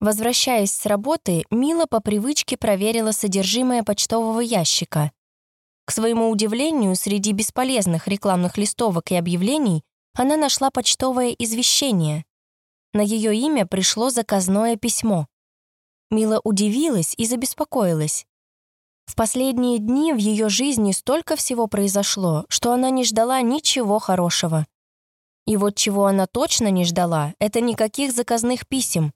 Возвращаясь с работы, Мила по привычке проверила содержимое почтового ящика. К своему удивлению, среди бесполезных рекламных листовок и объявлений она нашла почтовое извещение. На ее имя пришло заказное письмо. Мила удивилась и забеспокоилась. В последние дни в ее жизни столько всего произошло, что она не ждала ничего хорошего. И вот чего она точно не ждала, это никаких заказных писем.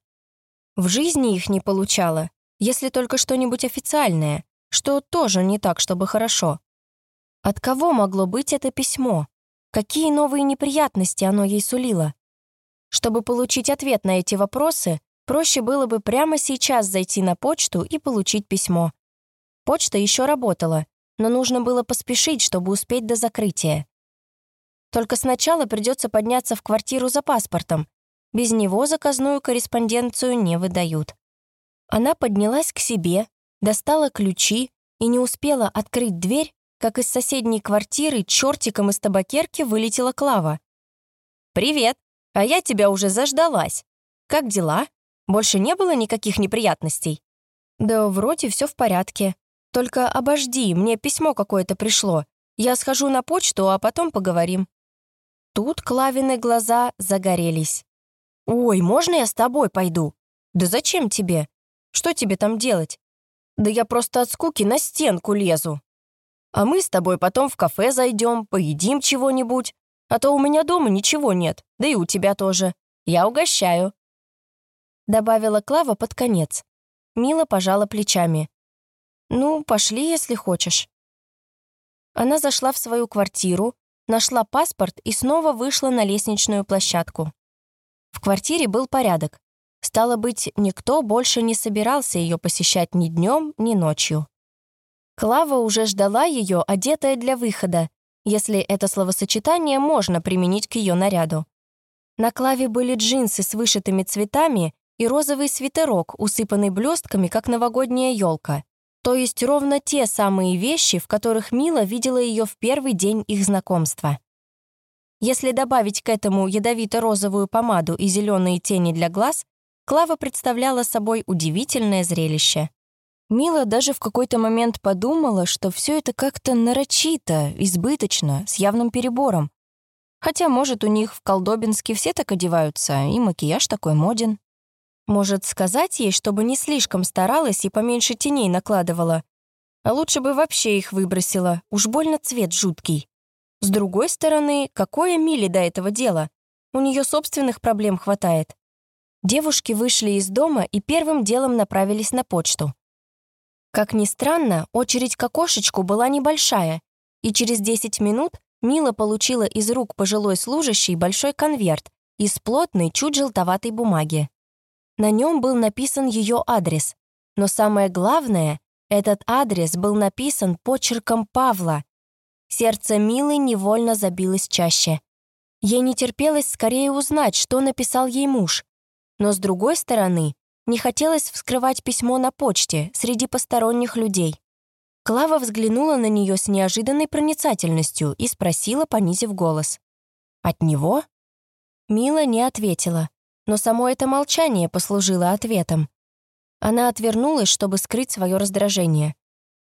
В жизни их не получала, если только что-нибудь официальное, что тоже не так, чтобы хорошо. От кого могло быть это письмо? Какие новые неприятности оно ей сулило? Чтобы получить ответ на эти вопросы, проще было бы прямо сейчас зайти на почту и получить письмо. Почта еще работала, но нужно было поспешить, чтобы успеть до закрытия. Только сначала придется подняться в квартиру за паспортом. Без него заказную корреспонденцию не выдают. Она поднялась к себе, достала ключи и не успела открыть дверь, как из соседней квартиры чертиком из табакерки вылетела Клава. «Привет! А я тебя уже заждалась. Как дела? Больше не было никаких неприятностей?» «Да вроде все в порядке. Только обожди, мне письмо какое-то пришло. Я схожу на почту, а потом поговорим». Тут Клавины глаза загорелись. «Ой, можно я с тобой пойду?» «Да зачем тебе? Что тебе там делать?» «Да я просто от скуки на стенку лезу». «А мы с тобой потом в кафе зайдем, поедим чего-нибудь. А то у меня дома ничего нет, да и у тебя тоже. Я угощаю». Добавила Клава под конец. Мила пожала плечами. «Ну, пошли, если хочешь». Она зашла в свою квартиру, нашла паспорт и снова вышла на лестничную площадку. В квартире был порядок. Стало быть, никто больше не собирался ее посещать ни днем, ни ночью. Клава уже ждала ее, одетая для выхода, если это словосочетание можно применить к ее наряду. На Клаве были джинсы с вышитыми цветами и розовый свитерок, усыпанный блестками, как новогодняя елка. То есть ровно те самые вещи, в которых Мила видела ее в первый день их знакомства. Если добавить к этому ядовито-розовую помаду и зеленые тени для глаз, Клава представляла собой удивительное зрелище. Мила даже в какой-то момент подумала, что все это как-то нарочито, избыточно, с явным перебором. Хотя, может, у них в Колдобинске все так одеваются, и макияж такой моден. Может, сказать ей, чтобы не слишком старалась и поменьше теней накладывала? А лучше бы вообще их выбросила, уж больно цвет жуткий. С другой стороны, какое Миле до этого дело? У нее собственных проблем хватает. Девушки вышли из дома и первым делом направились на почту. Как ни странно, очередь к окошечку была небольшая, и через 10 минут Мила получила из рук пожилой служащей большой конверт из плотной, чуть желтоватой бумаги. На нем был написан ее адрес. Но самое главное, этот адрес был написан почерком Павла. Сердце Милы невольно забилось чаще. Ей не терпелось скорее узнать, что написал ей муж. Но с другой стороны, не хотелось вскрывать письмо на почте среди посторонних людей. Клава взглянула на нее с неожиданной проницательностью и спросила, понизив голос. «От него?» Мила не ответила но само это молчание послужило ответом. Она отвернулась, чтобы скрыть свое раздражение.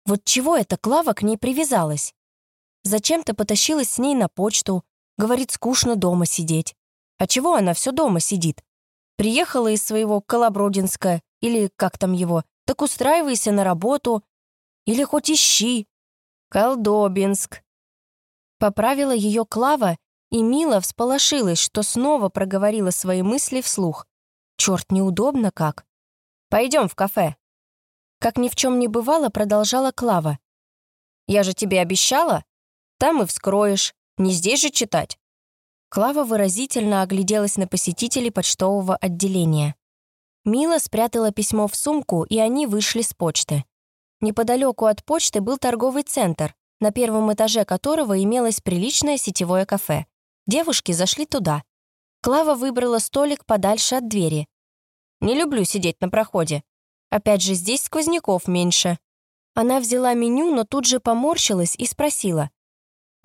Вот чего эта Клава к ней привязалась? Зачем-то потащилась с ней на почту, говорит, скучно дома сидеть. А чего она все дома сидит? Приехала из своего Колобродинска, или как там его, так устраивайся на работу, или хоть ищи. Колдобинск. Поправила ее Клава и Мила всполошилась, что снова проговорила свои мысли вслух. Черт, неудобно как. Пойдем в кафе. Как ни в чем не бывало, продолжала Клава. Я же тебе обещала. Там и вскроешь. Не здесь же читать. Клава выразительно огляделась на посетителей почтового отделения. Мила спрятала письмо в сумку, и они вышли с почты. Неподалеку от почты был торговый центр, на первом этаже которого имелось приличное сетевое кафе. Девушки зашли туда. Клава выбрала столик подальше от двери. «Не люблю сидеть на проходе. Опять же, здесь сквозняков меньше». Она взяла меню, но тут же поморщилась и спросила.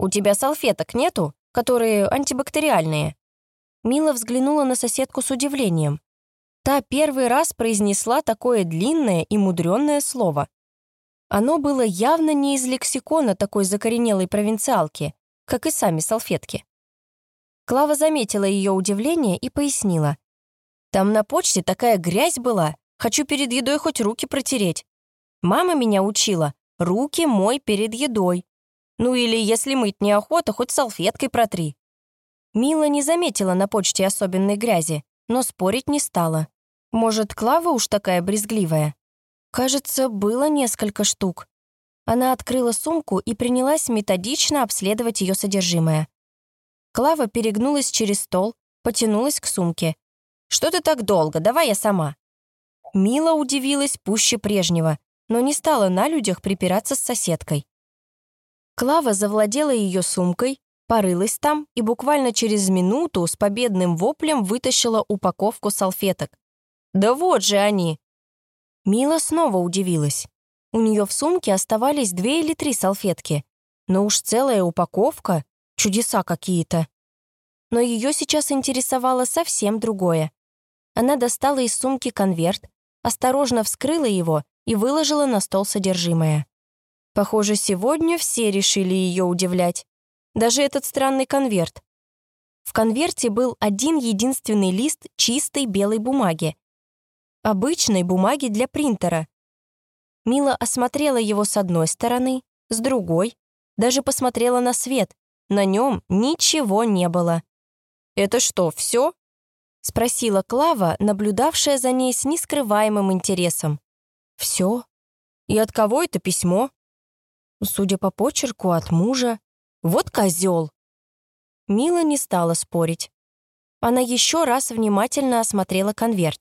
«У тебя салфеток нету, которые антибактериальные?» Мила взглянула на соседку с удивлением. Та первый раз произнесла такое длинное и мудренное слово. Оно было явно не из лексикона такой закоренелой провинциалки, как и сами салфетки. Клава заметила ее удивление и пояснила. «Там на почте такая грязь была, хочу перед едой хоть руки протереть. Мама меня учила, руки мой перед едой. Ну или, если мыть неохота, хоть салфеткой протри». Мила не заметила на почте особенной грязи, но спорить не стала. Может, Клава уж такая брезгливая? Кажется, было несколько штук. Она открыла сумку и принялась методично обследовать ее содержимое. Клава перегнулась через стол, потянулась к сумке. «Что ты так долго? Давай я сама». Мила удивилась пуще прежнего, но не стала на людях припираться с соседкой. Клава завладела ее сумкой, порылась там и буквально через минуту с победным воплем вытащила упаковку салфеток. «Да вот же они!» Мила снова удивилась. У нее в сумке оставались две или три салфетки, но уж целая упаковка — чудеса какие-то. Но ее сейчас интересовало совсем другое. Она достала из сумки конверт, осторожно вскрыла его и выложила на стол содержимое. Похоже, сегодня все решили ее удивлять. Даже этот странный конверт. В конверте был один единственный лист чистой белой бумаги. Обычной бумаги для принтера. Мила осмотрела его с одной стороны, с другой, даже посмотрела на свет. На нем ничего не было. «Это что, все?» — спросила Клава, наблюдавшая за ней с нескрываемым интересом. «Все? И от кого это письмо?» Судя по почерку, от мужа. Вот козел. Мила не стала спорить. Она еще раз внимательно осмотрела конверт.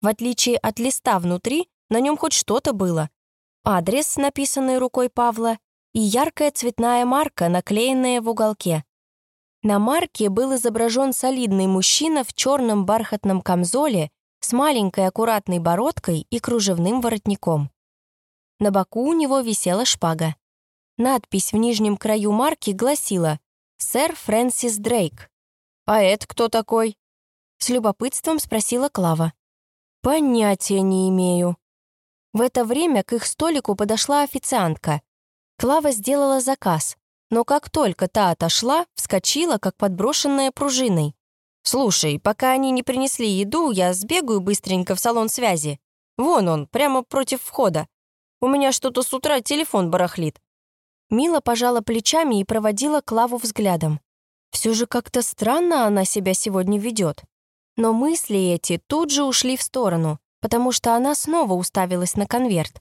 В отличие от листа внутри, на нем хоть что-то было. Адрес, написанный рукой Павла, и яркая цветная марка, наклеенная в уголке. На марке был изображен солидный мужчина в черном бархатном камзоле с маленькой аккуратной бородкой и кружевным воротником. На боку у него висела шпага. Надпись в нижнем краю марки гласила «Сэр Фрэнсис Дрейк». «А это кто такой?» С любопытством спросила Клава. «Понятия не имею». В это время к их столику подошла официантка. Клава сделала заказ, но как только та отошла, вскочила, как подброшенная пружиной. «Слушай, пока они не принесли еду, я сбегаю быстренько в салон связи. Вон он, прямо против входа. У меня что-то с утра телефон барахлит. Мила пожала плечами и проводила Клаву взглядом. Все же как-то странно она себя сегодня ведет. Но мысли эти тут же ушли в сторону, потому что она снова уставилась на конверт.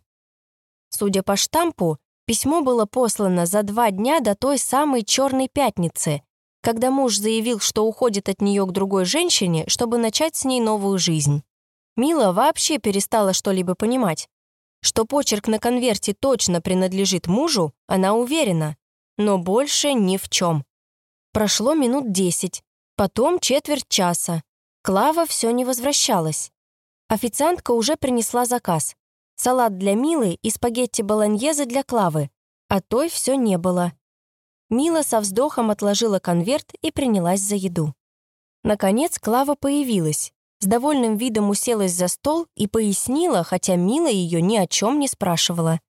Судя по штампу, письмо было послано за два дня до той самой черной пятницы, когда муж заявил, что уходит от нее к другой женщине, чтобы начать с ней новую жизнь. Мила вообще перестала что-либо понимать. Что почерк на конверте точно принадлежит мужу, она уверена, но больше ни в чем. Прошло минут десять, потом четверть часа. Клава все не возвращалась. Официантка уже принесла заказ. Салат для Милы и спагетти болоньезе для Клавы, а той все не было. Мила со вздохом отложила конверт и принялась за еду. Наконец Клава появилась с довольным видом уселась за стол и пояснила, хотя Мила ее ни о чем не спрашивала.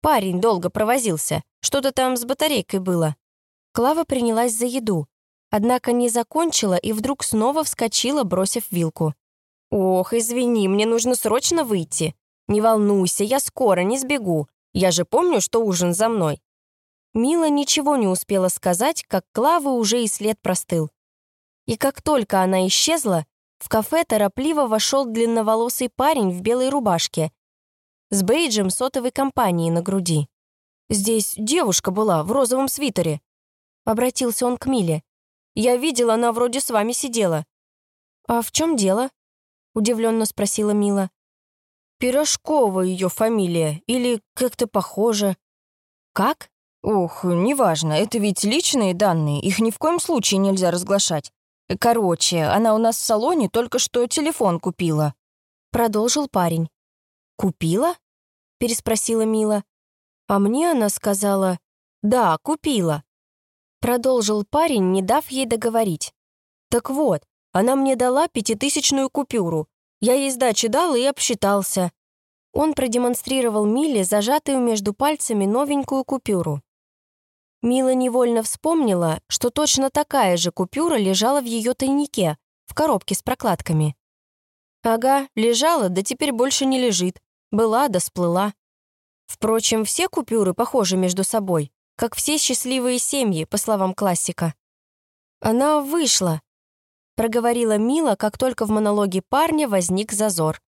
Парень долго провозился, что-то там с батарейкой было. Клава принялась за еду, однако не закончила и вдруг снова вскочила, бросив вилку. «Ох, извини, мне нужно срочно выйти. Не волнуйся, я скоро, не сбегу. Я же помню, что ужин за мной». Мила ничего не успела сказать, как Клава уже и след простыл. И как только она исчезла, в кафе торопливо вошел длинноволосый парень в белой рубашке с бейджем сотовой компании на груди. «Здесь девушка была в розовом свитере», — обратился он к Миле. «Я видел, она вроде с вами сидела». «А в чем дело?» — удивленно спросила Мила. «Пирожкова ее фамилия, или как-то похоже». «Как?» «Ох, неважно, это ведь личные данные, их ни в коем случае нельзя разглашать. Короче, она у нас в салоне только что телефон купила. Продолжил парень. Купила? Переспросила Мила. А мне она сказала, да, купила. Продолжил парень, не дав ей договорить. Так вот, она мне дала пятитысячную купюру. Я ей сдачи дал и обсчитался». Он продемонстрировал Миле зажатую между пальцами новенькую купюру. Мила невольно вспомнила, что точно такая же купюра лежала в ее тайнике, в коробке с прокладками. Ага, лежала, да теперь больше не лежит. Была да сплыла. Впрочем, все купюры похожи между собой, как все счастливые семьи, по словам классика. Она вышла, проговорила Мила, как только в монологе парня возник зазор.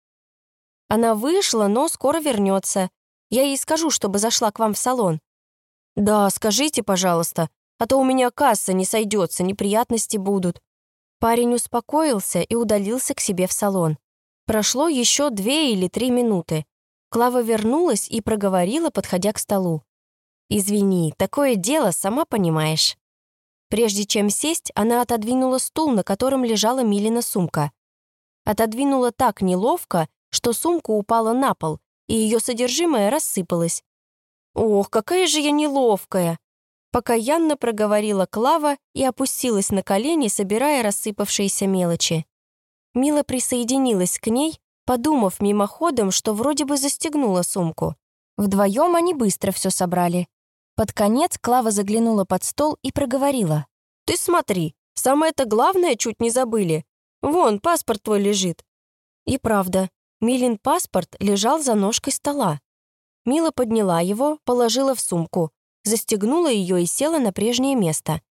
Она вышла, но скоро вернется. Я ей скажу, чтобы зашла к вам в салон. «Да, скажите, пожалуйста, а то у меня касса не сойдется, неприятности будут». Парень успокоился и удалился к себе в салон. Прошло еще две или три минуты. Клава вернулась и проговорила, подходя к столу. «Извини, такое дело, сама понимаешь». Прежде чем сесть, она отодвинула стул, на котором лежала Милина сумка. Отодвинула так неловко, что сумка упала на пол, и ее содержимое рассыпалось. «Ох, какая же я неловкая!» Покаянно проговорила Клава и опустилась на колени, собирая рассыпавшиеся мелочи. Мила присоединилась к ней, подумав мимоходом, что вроде бы застегнула сумку. Вдвоем они быстро все собрали. Под конец Клава заглянула под стол и проговорила. «Ты смотри, самое-то главное чуть не забыли. Вон, паспорт твой лежит». И правда, Милин паспорт лежал за ножкой стола. Мила подняла его, положила в сумку, застегнула ее и села на прежнее место.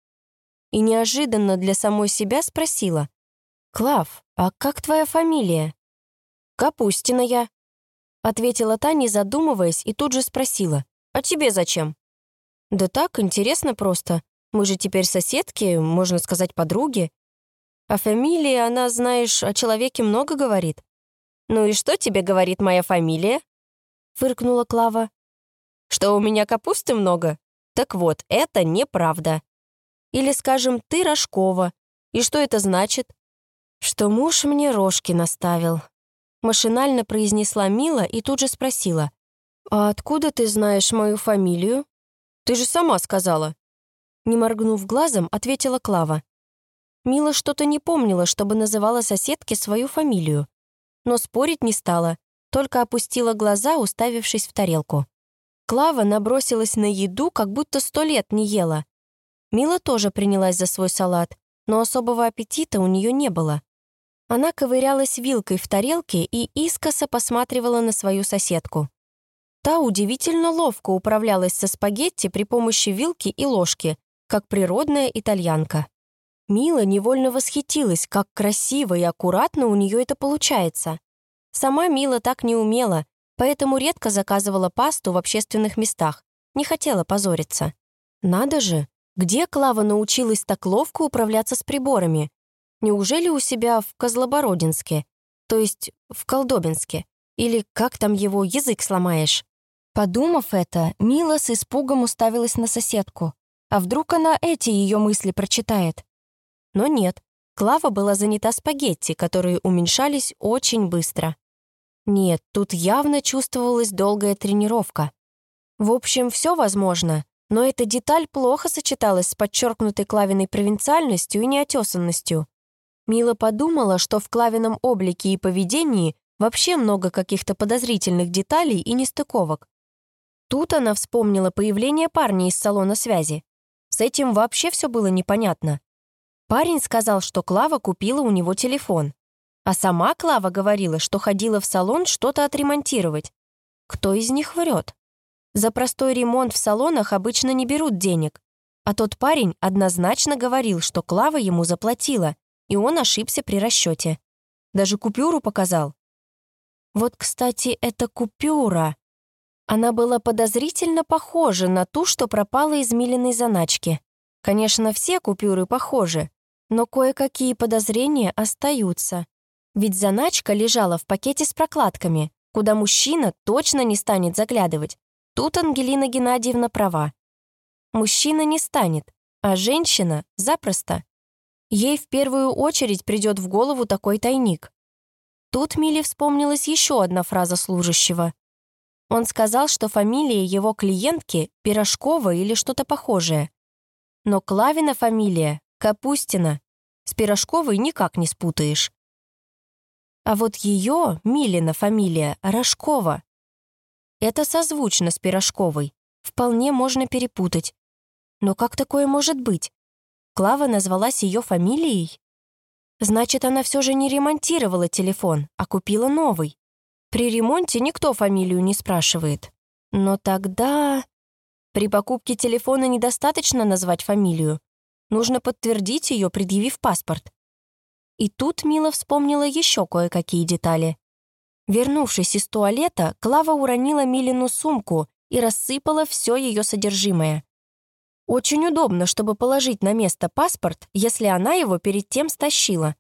И неожиданно для самой себя спросила. «Клав, а как твоя фамилия?» «Капустина я», — ответила та, не задумываясь, и тут же спросила. «А тебе зачем?» «Да так, интересно просто. Мы же теперь соседки, можно сказать, подруги. А фамилия, она, знаешь, о человеке много говорит». «Ну и что тебе говорит моя фамилия?» Фыркнула Клава. «Что у меня капусты много? Так вот, это неправда. Или, скажем, ты Рожкова. И что это значит?» «Что муж мне рожки наставил». Машинально произнесла Мила и тут же спросила. «А откуда ты знаешь мою фамилию?» «Ты же сама сказала». Не моргнув глазом, ответила Клава. Мила что-то не помнила, чтобы называла соседке свою фамилию. Но спорить не стала, только опустила глаза, уставившись в тарелку. Клава набросилась на еду, как будто сто лет не ела. Мила тоже принялась за свой салат, но особого аппетита у нее не было. Она ковырялась вилкой в тарелке и искоса посматривала на свою соседку. Та удивительно ловко управлялась со спагетти при помощи вилки и ложки, как природная итальянка. Мила невольно восхитилась, как красиво и аккуратно у нее это получается. Сама Мила так не умела, поэтому редко заказывала пасту в общественных местах, не хотела позориться. Надо же, где Клава научилась так ловко управляться с приборами? Неужели у себя в Козлобородинске? То есть в Колдобинске? Или как там его язык сломаешь? Подумав это, Мила с испугом уставилась на соседку. А вдруг она эти ее мысли прочитает? Но нет, Клава была занята спагетти, которые уменьшались очень быстро. Нет, тут явно чувствовалась долгая тренировка. В общем, все возможно, но эта деталь плохо сочеталась с подчеркнутой Клавиной провинциальностью и неотесанностью. Мила подумала, что в Клавином облике и поведении вообще много каких-то подозрительных деталей и нестыковок. Тут она вспомнила появление парня из салона связи. С этим вообще все было непонятно. Парень сказал, что Клава купила у него телефон. А сама Клава говорила, что ходила в салон что-то отремонтировать. Кто из них врет? За простой ремонт в салонах обычно не берут денег. А тот парень однозначно говорил, что Клава ему заплатила, и он ошибся при расчете. Даже купюру показал. Вот, кстати, эта купюра. Она была подозрительно похожа на ту, что пропала из Милиной заначки. Конечно, все купюры похожи, но кое-какие подозрения остаются. Ведь заначка лежала в пакете с прокладками, куда мужчина точно не станет заглядывать. Тут Ангелина Геннадьевна права. Мужчина не станет, а женщина — запросто. Ей в первую очередь придет в голову такой тайник. Тут Миле вспомнилась еще одна фраза служащего. Он сказал, что фамилия его клиентки — Пирожкова или что-то похожее. Но Клавина фамилия — Капустина. С Пирожковой никак не спутаешь. А вот ее, Милина фамилия, Рожкова. Это созвучно с Пирожковой. Вполне можно перепутать. Но как такое может быть? Клава назвалась ее фамилией? Значит, она все же не ремонтировала телефон, а купила новый. При ремонте никто фамилию не спрашивает. Но тогда... При покупке телефона недостаточно назвать фамилию. Нужно подтвердить ее, предъявив паспорт. И тут Мила вспомнила еще кое-какие детали. Вернувшись из туалета, Клава уронила Милину сумку и рассыпала все ее содержимое. Очень удобно, чтобы положить на место паспорт, если она его перед тем стащила.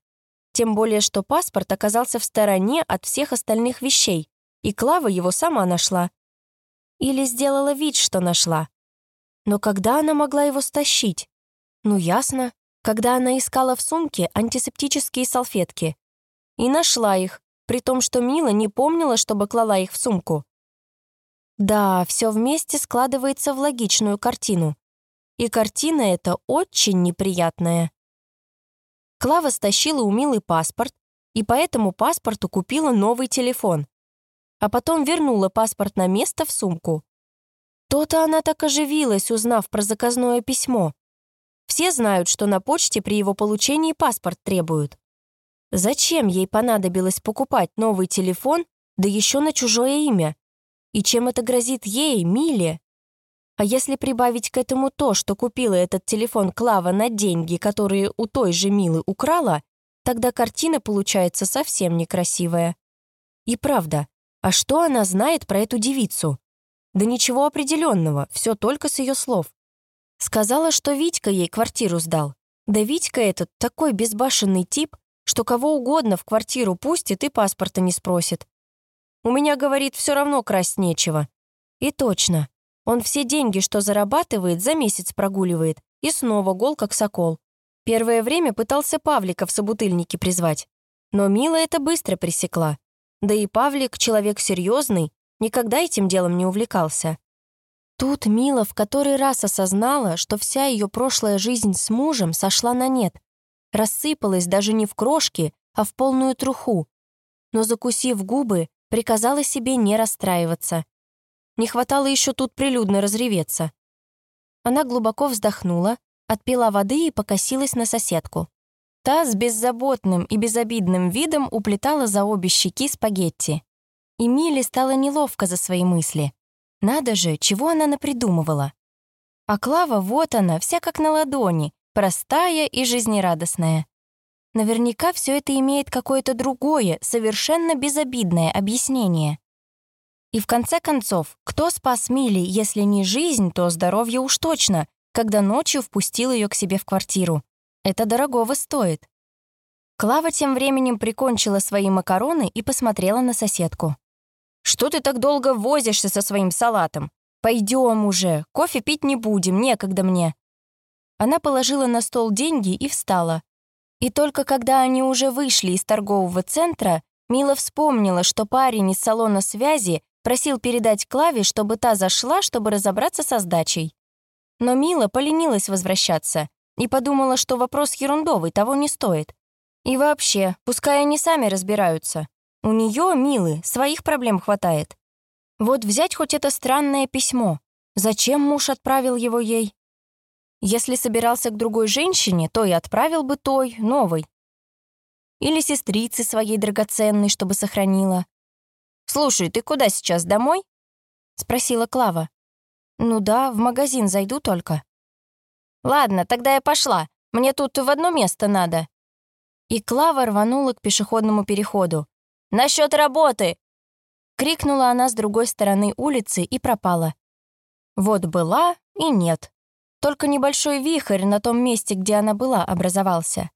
Тем более, что паспорт оказался в стороне от всех остальных вещей, и Клава его сама нашла. Или сделала вид, что нашла. Но когда она могла его стащить? Ну, ясно, когда она искала в сумке антисептические салфетки. И нашла их, при том, что Мила не помнила, чтобы клала их в сумку. Да, все вместе складывается в логичную картину. И картина эта очень неприятная. Клава стащила у Милы паспорт, и по этому паспорту купила новый телефон а потом вернула паспорт на место в сумку. То-то она так оживилась, узнав про заказное письмо. Все знают, что на почте при его получении паспорт требуют. Зачем ей понадобилось покупать новый телефон, да еще на чужое имя? И чем это грозит ей, Миле? А если прибавить к этому то, что купила этот телефон Клава на деньги, которые у той же Милы украла, тогда картина получается совсем некрасивая. И правда, а что она знает про эту девицу? Да ничего определенного, все только с ее слов. Сказала, что Витька ей квартиру сдал. Да Витька этот такой безбашенный тип, что кого угодно в квартиру пустит и паспорта не спросит. У меня, говорит, все равно красть нечего. И точно. Он все деньги, что зарабатывает, за месяц прогуливает. И снова гол, как сокол. Первое время пытался Павлика в собутыльники призвать. Но Мила это быстро пресекла. Да и Павлик, человек серьезный, никогда этим делом не увлекался. Тут Мила в который раз осознала, что вся ее прошлая жизнь с мужем сошла на нет. Рассыпалась даже не в крошки, а в полную труху. Но, закусив губы, приказала себе не расстраиваться. Не хватало еще тут прилюдно разреветься. Она глубоко вздохнула, отпила воды и покосилась на соседку. Та с беззаботным и безобидным видом уплетала за обе щеки спагетти. И Миле стало неловко за свои мысли. Надо же, чего она напридумывала. А Клава, вот она, вся как на ладони, простая и жизнерадостная. Наверняка все это имеет какое-то другое, совершенно безобидное объяснение. И в конце концов, кто спас Миле, если не жизнь, то здоровье уж точно, когда ночью впустил ее к себе в квартиру. Это дорогого стоит. Клава тем временем прикончила свои макароны и посмотрела на соседку. «Что ты так долго возишься со своим салатом? Пойдем уже, кофе пить не будем, некогда мне». Она положила на стол деньги и встала. И только когда они уже вышли из торгового центра, Мила вспомнила, что парень из салона связи просил передать Клаве, чтобы та зашла, чтобы разобраться со сдачей. Но Мила поленилась возвращаться и подумала, что вопрос ерундовый, того не стоит. И вообще, пускай они сами разбираются. У нее, Милы, своих проблем хватает. Вот взять хоть это странное письмо. Зачем муж отправил его ей? Если собирался к другой женщине, то и отправил бы той, новой. Или сестрице своей драгоценной, чтобы сохранила. «Слушай, ты куда сейчас, домой?» — спросила Клава. «Ну да, в магазин зайду только». «Ладно, тогда я пошла. Мне тут в одно место надо». И Клава рванула к пешеходному переходу. «Насчет работы!» Крикнула она с другой стороны улицы и пропала. Вот была и нет. Только небольшой вихрь на том месте, где она была, образовался.